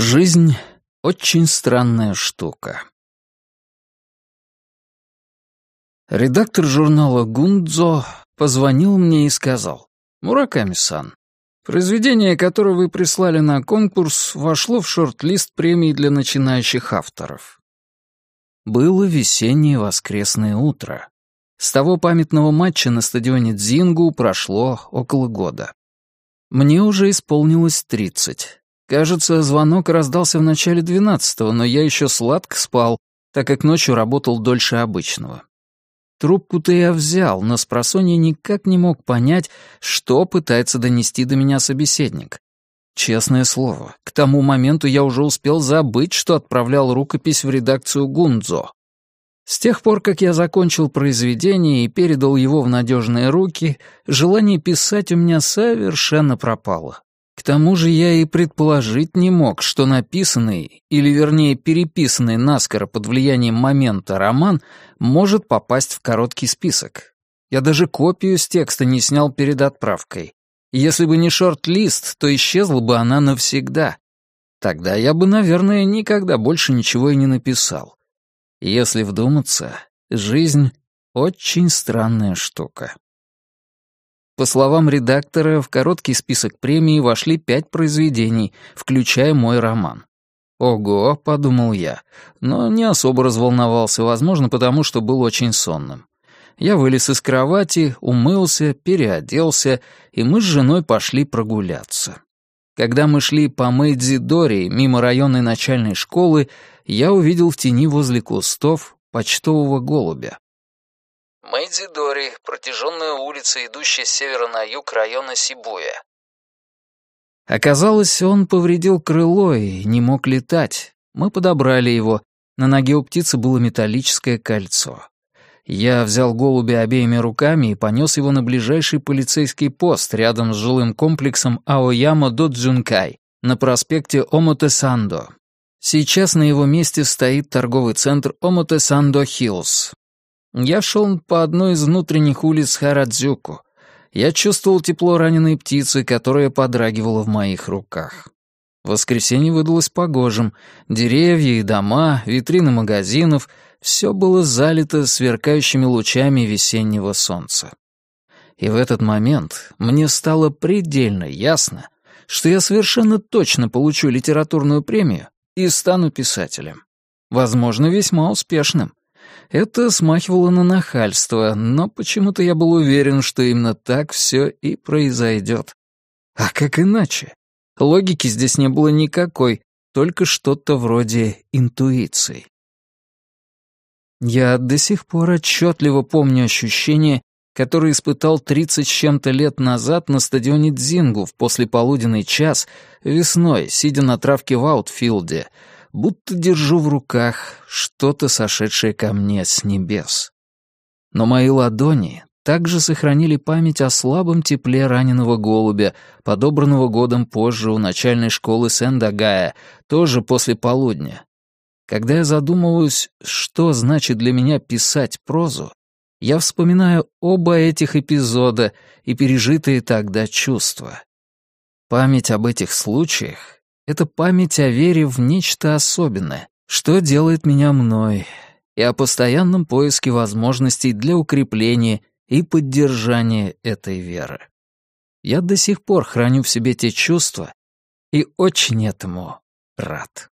Жизнь — очень странная штука. Редактор журнала «Гундзо» позвонил мне и сказал, «Мураками-сан, произведение, которое вы прислали на конкурс, вошло в шорт-лист премии для начинающих авторов». Было весеннее воскресное утро. С того памятного матча на стадионе Дзингу прошло около года. Мне уже исполнилось тридцать. Кажется, звонок раздался в начале двенадцатого, но я еще сладко спал, так как ночью работал дольше обычного. Трубку-то я взял, но с просонья никак не мог понять, что пытается донести до меня собеседник. Честное слово, к тому моменту я уже успел забыть, что отправлял рукопись в редакцию Гунзо. С тех пор, как я закончил произведение и передал его в надежные руки, желание писать у меня совершенно пропало. К тому же я и предположить не мог, что написанный, или вернее переписанный наскоро под влиянием момента роман может попасть в короткий список. Я даже копию с текста не снял перед отправкой. Если бы не шорт-лист, то исчезла бы она навсегда. Тогда я бы, наверное, никогда больше ничего и не написал. Если вдуматься, жизнь — очень странная штука. По словам редактора, в короткий список премии вошли пять произведений, включая мой роман. «Ого», — подумал я, но не особо разволновался, возможно, потому что был очень сонным. Я вылез из кровати, умылся, переоделся, и мы с женой пошли прогуляться. Когда мы шли по Мэйдзи-Дори мимо районной начальной школы, я увидел в тени возле кустов почтового голубя. Мэйдзи-Дори — протяженная улица, идущая с севера на юг района Сибуя. Оказалось, он повредил крыло и не мог летать. Мы подобрали его. На ноге у птицы было металлическое кольцо. Я взял голубя обеими руками и понес его на ближайший полицейский пост рядом с жилым комплексом Аояма Додзюнкай на проспекте Омотесандо. Сейчас на его месте стоит торговый центр Омотесандо Хиллз. Я шел по одной из внутренних улиц Харадзюку. Я чувствовал тепло раненой птицы, которая подрагивала в моих руках. Воскресенье выдалось погожим. Деревья и дома, витрины магазинов — все было залито сверкающими лучами весеннего солнца. И в этот момент мне стало предельно ясно, что я совершенно точно получу литературную премию и стану писателем. Возможно, весьма успешным. Это смахивало на нахальство, но почему-то я был уверен, что именно так все и произойдет. А как иначе? Логики здесь не было никакой, только что-то вроде интуиции. Я до сих пор отчетливо помню ощущение, которое испытал 30 с чем-то лет назад на стадионе Дзингу в послеполуденный час, весной, сидя на травке в аутфилде, будто держу в руках что-то, сошедшее ко мне с небес. Но мои ладони также сохранили память о слабом тепле раненого голубя, подобранного годом позже у начальной школы Сендагая, тоже после полудня. Когда я задумываюсь, что значит для меня писать прозу, я вспоминаю оба этих эпизода и пережитые тогда чувства. Память об этих случаях это память о вере в нечто особенное, что делает меня мной, и о постоянном поиске возможностей для укрепления и поддержания этой веры. Я до сих пор храню в себе те чувства и очень этому рад.